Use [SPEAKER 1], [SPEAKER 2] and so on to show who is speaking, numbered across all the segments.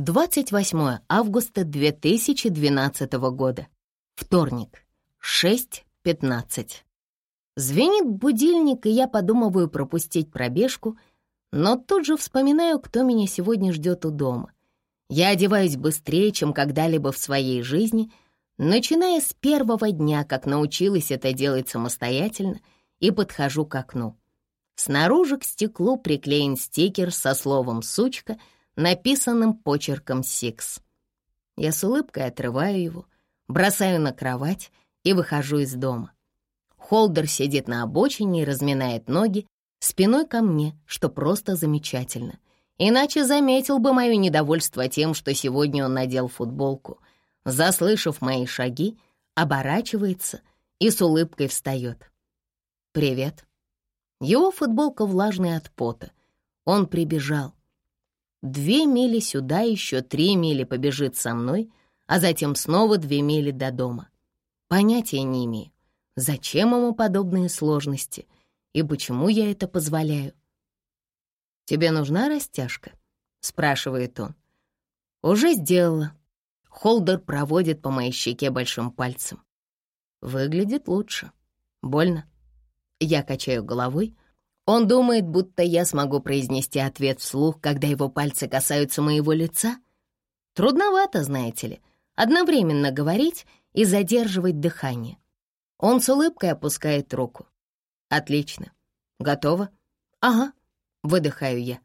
[SPEAKER 1] 28 августа 2012 года. Вторник, 6.15. Звенит будильник, и я подумываю пропустить пробежку, но тут же вспоминаю, кто меня сегодня ждет у дома. Я одеваюсь быстрее, чем когда-либо в своей жизни, начиная с первого дня, как научилась это делать самостоятельно, и подхожу к окну. Снаружи к стеклу приклеен стикер со словом «сучка», написанным почерком «Сикс». Я с улыбкой отрываю его, бросаю на кровать и выхожу из дома. Холдер сидит на обочине и разминает ноги, спиной ко мне, что просто замечательно. Иначе заметил бы мое недовольство тем, что сегодня он надел футболку. Заслышав мои шаги, оборачивается и с улыбкой встает. «Привет». Его футболка влажная от пота. Он прибежал. Две мили сюда, еще три мили побежит со мной, а затем снова две мили до дома. Понятия не имею, зачем ему подобные сложности и почему я это позволяю. «Тебе нужна растяжка?» — спрашивает он. «Уже сделала». Холдер проводит по моей щеке большим пальцем. Выглядит лучше. Больно. Я качаю головой, он думает, будто я смогу произнести ответ вслух, когда его пальцы касаются моего лица. Трудновато, знаете ли, одновременно говорить и задерживать дыхание. Он с улыбкой опускает руку. Отлично. Готово? Ага, выдыхаю я.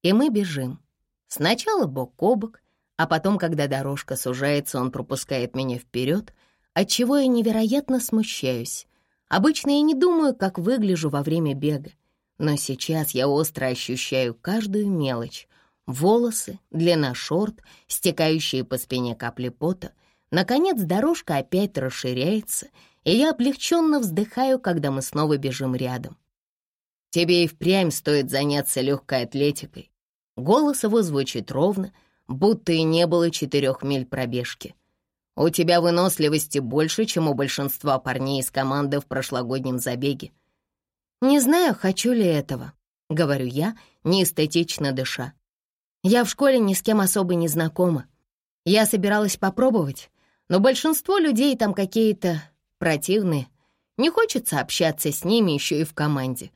[SPEAKER 1] И мы бежим. Сначала бок о бок, а потом, когда дорожка сужается, он пропускает меня вперед, отчего я невероятно смущаюсь. Обычно я не думаю, как выгляжу во время бега. Но сейчас я остро ощущаю каждую мелочь. Волосы, длина шорт, стекающие по спине капли пота. Наконец дорожка опять расширяется, и я облегченно вздыхаю, когда мы снова бежим рядом. Тебе и впрямь стоит заняться легкой атлетикой. Голос его звучит ровно, будто и не было четырех миль пробежки. У тебя выносливости больше, чем у большинства парней из команды в прошлогоднем забеге. «Не знаю, хочу ли этого», — говорю я, неэстетично дыша. «Я в школе ни с кем особо не знакома. Я собиралась попробовать, но большинство людей там какие-то противные. Не хочется общаться с ними еще и в команде.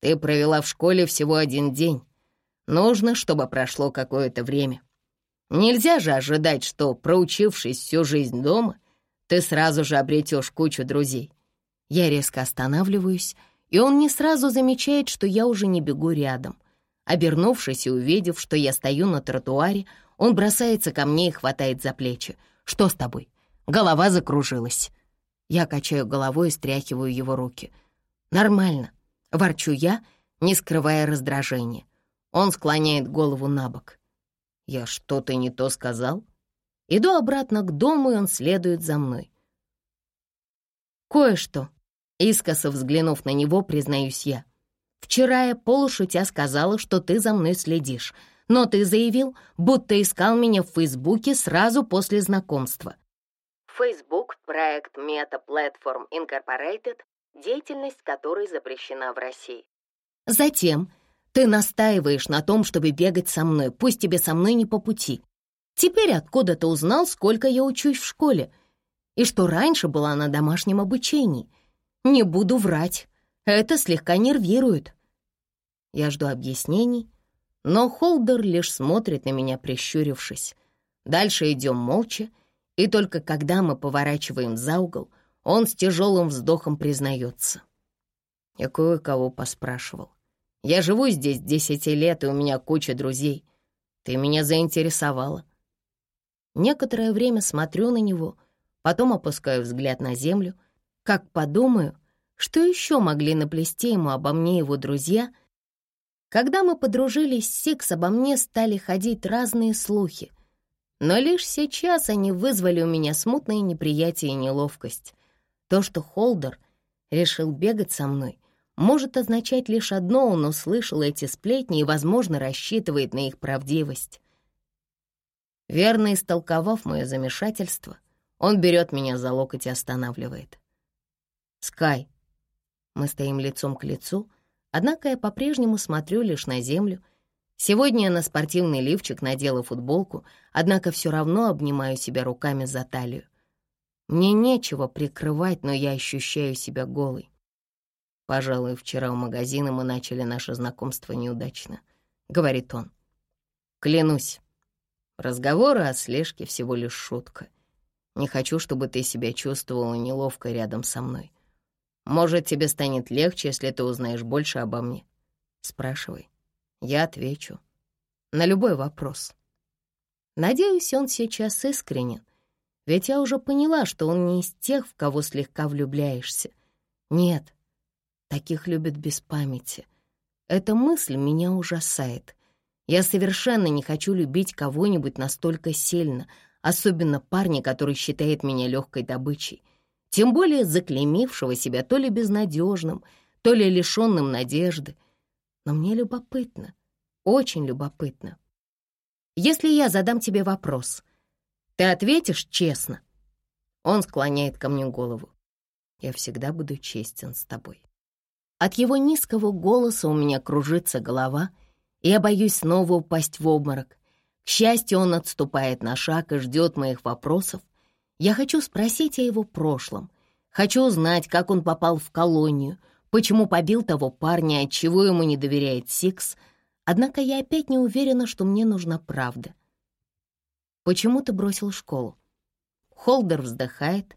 [SPEAKER 1] Ты провела в школе всего один день. Нужно, чтобы прошло какое-то время. Нельзя же ожидать, что, проучившись всю жизнь дома, ты сразу же обретешь кучу друзей. Я резко останавливаюсь и он не сразу замечает, что я уже не бегу рядом. Обернувшись и увидев, что я стою на тротуаре, он бросается ко мне и хватает за плечи. «Что с тобой?» Голова закружилась. Я качаю головой и стряхиваю его руки. «Нормально», — ворчу я, не скрывая раздражения. Он склоняет голову на бок. «Я что-то не то сказал?» Иду обратно к дому, и он следует за мной. «Кое-что», Искоса взглянув на него, признаюсь я. «Вчера я полушутя сказала, что ты за мной следишь, но ты заявил, будто искал меня в Фейсбуке сразу после знакомства». Facebook — проект Meta Platform Incorporated, деятельность которой запрещена в России. Затем ты настаиваешь на том, чтобы бегать со мной, пусть тебе со мной не по пути. Теперь откуда ты узнал, сколько я учусь в школе, и что раньше была на домашнем обучении — не буду врать, это слегка нервирует. Я жду объяснений, но Холдер лишь смотрит на меня, прищурившись. Дальше идем молча, и только когда мы поворачиваем за угол, он с тяжелым вздохом признается. Я кое-кого поспрашивал. Я живу здесь десяти лет, и у меня куча друзей. Ты меня заинтересовала. Некоторое время смотрю на него, потом опускаю взгляд на землю как подумаю, что еще могли наплести ему обо мне его друзья, когда мы подружились, Сикс обо мне стали ходить разные слухи. Но лишь сейчас они вызвали у меня смутное неприятие и неловкость. То, что Холдер решил бегать со мной, может означать лишь одно, он услышал эти сплетни и, возможно, рассчитывает на их правдивость. Верно истолковав мое замешательство, он берет меня за локоть и останавливает. «Скай». Мы стоим лицом к лицу, однако я по-прежнему смотрю лишь на землю. Сегодня я на спортивный лифчик надела футболку, однако все равно обнимаю себя руками за талию. Мне нечего прикрывать, но я ощущаю себя голой. «Пожалуй, вчера у магазина мы начали наше знакомство неудачно», — говорит он. «Клянусь, разговоры о слежке всего лишь шутка. Не хочу, чтобы ты себя чувствовала неловко рядом со мной. Может, тебе станет легче, если ты узнаешь больше обо мне. Спрашивай. Я отвечу. На любой вопрос. Надеюсь, он сейчас искренен. Ведь я уже поняла, что он не из тех, в кого слегка влюбляешься. Нет, таких любят без памяти. Эта мысль меня ужасает. Я совершенно не хочу любить кого-нибудь настолько сильно, особенно парня, который считает меня легкой добычей тем более заклеймившего себя то ли безнадежным, то ли лишенным надежды. Но мне любопытно, очень любопытно. Если я задам тебе вопрос, ты ответишь честно? Он склоняет ко мне голову. Я всегда буду честен с тобой. От его низкого голоса у меня кружится голова, и я боюсь снова упасть в обморок. К счастью, он отступает на шаг и ждет моих вопросов, я хочу спросить о его прошлом. Хочу узнать, как он попал в колонию, почему побил того парня, отчего ему не доверяет Сикс. Однако я опять не уверена, что мне нужна правда. Почему ты бросил школу? Холдер вздыхает,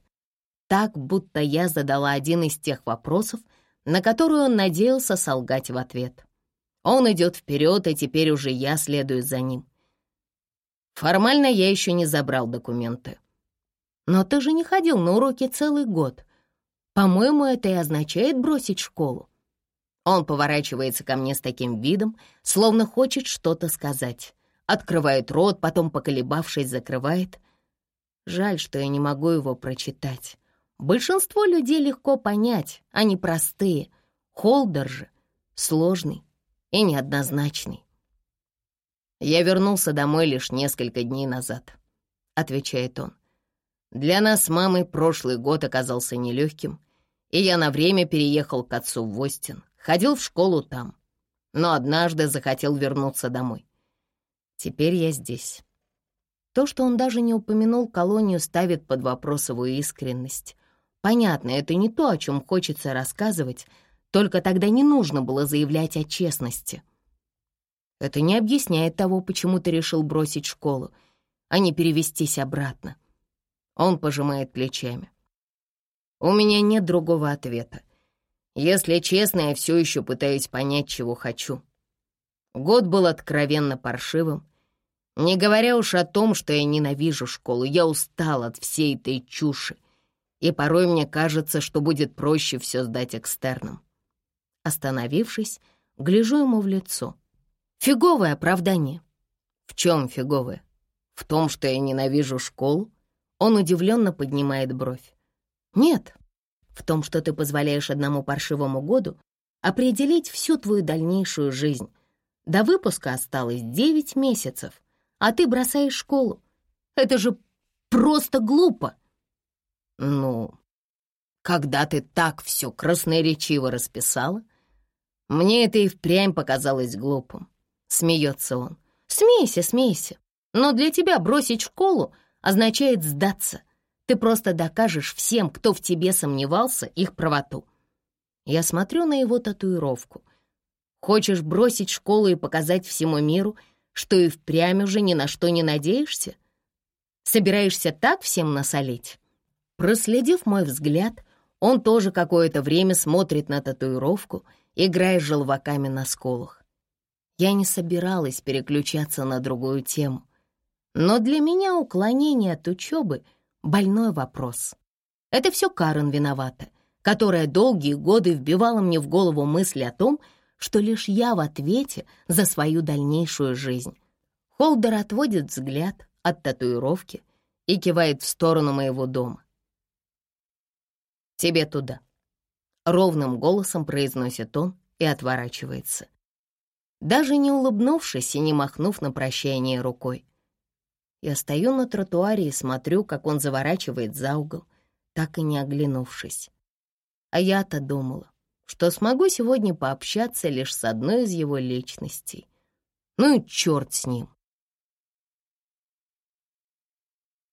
[SPEAKER 1] так, будто я задала один из тех вопросов, на которые он надеялся солгать в ответ. Он идет вперед, и теперь уже я следую за ним. Формально я еще не забрал документы. Но ты же не ходил на уроки целый год. По-моему, это и означает бросить школу. Он поворачивается ко мне с таким видом, словно хочет что-то сказать. Открывает рот, потом, поколебавшись, закрывает. Жаль, что я не могу его прочитать. Большинство людей легко понять, они простые. Холдер же сложный и неоднозначный. «Я вернулся домой лишь несколько дней назад», — отвечает он. Для нас с мамой прошлый год оказался нелегким, и я на время переехал к отцу в Остин, ходил в школу там, но однажды захотел вернуться домой. Теперь я здесь. То, что он даже не упомянул колонию, ставит под вопрос его искренность. Понятно, это не то, о чем хочется рассказывать, только тогда не нужно было заявлять о честности. Это не объясняет того, почему ты решил бросить школу, а не перевестись обратно. Он пожимает плечами. У меня нет другого ответа. Если честно, я все еще пытаюсь понять, чего хочу. Год был откровенно паршивым. Не говоря уж о том, что я ненавижу школу, я устал от всей этой чуши. И порой мне кажется, что будет проще все сдать экстерном. Остановившись, гляжу ему в лицо. Фиговое оправдание. В чем фиговое? В том, что я ненавижу школу? Он удивленно поднимает бровь. «Нет, в том, что ты позволяешь одному паршивому году определить всю твою дальнейшую жизнь. До выпуска осталось девять месяцев, а ты бросаешь школу. Это же просто глупо!» «Ну, когда ты так все красноречиво расписала, мне это и впрямь показалось глупым», — смеется он. «Смейся, смейся, но для тебя бросить школу — означает сдаться. Ты просто докажешь всем, кто в тебе сомневался, их правоту. Я смотрю на его татуировку. Хочешь бросить школу и показать всему миру, что и впрямь уже ни на что не надеешься? Собираешься так всем насолить? Проследив мой взгляд, он тоже какое-то время смотрит на татуировку, играя желваками на сколах. Я не собиралась переключаться на другую тему. Но для меня уклонение от учебы — больной вопрос. Это все Карен виновата, которая долгие годы вбивала мне в голову мысль о том, что лишь я в ответе за свою дальнейшую жизнь. Холдер отводит взгляд от татуировки и кивает в сторону моего дома. «Тебе туда», — ровным голосом произносит он и отворачивается. Даже не улыбнувшись и не махнув на прощание рукой, я стою на тротуаре и смотрю, как он заворачивает за угол, так и не оглянувшись. А я-то думала, что смогу сегодня пообщаться лишь с одной из его личностей. Ну и черт с ним.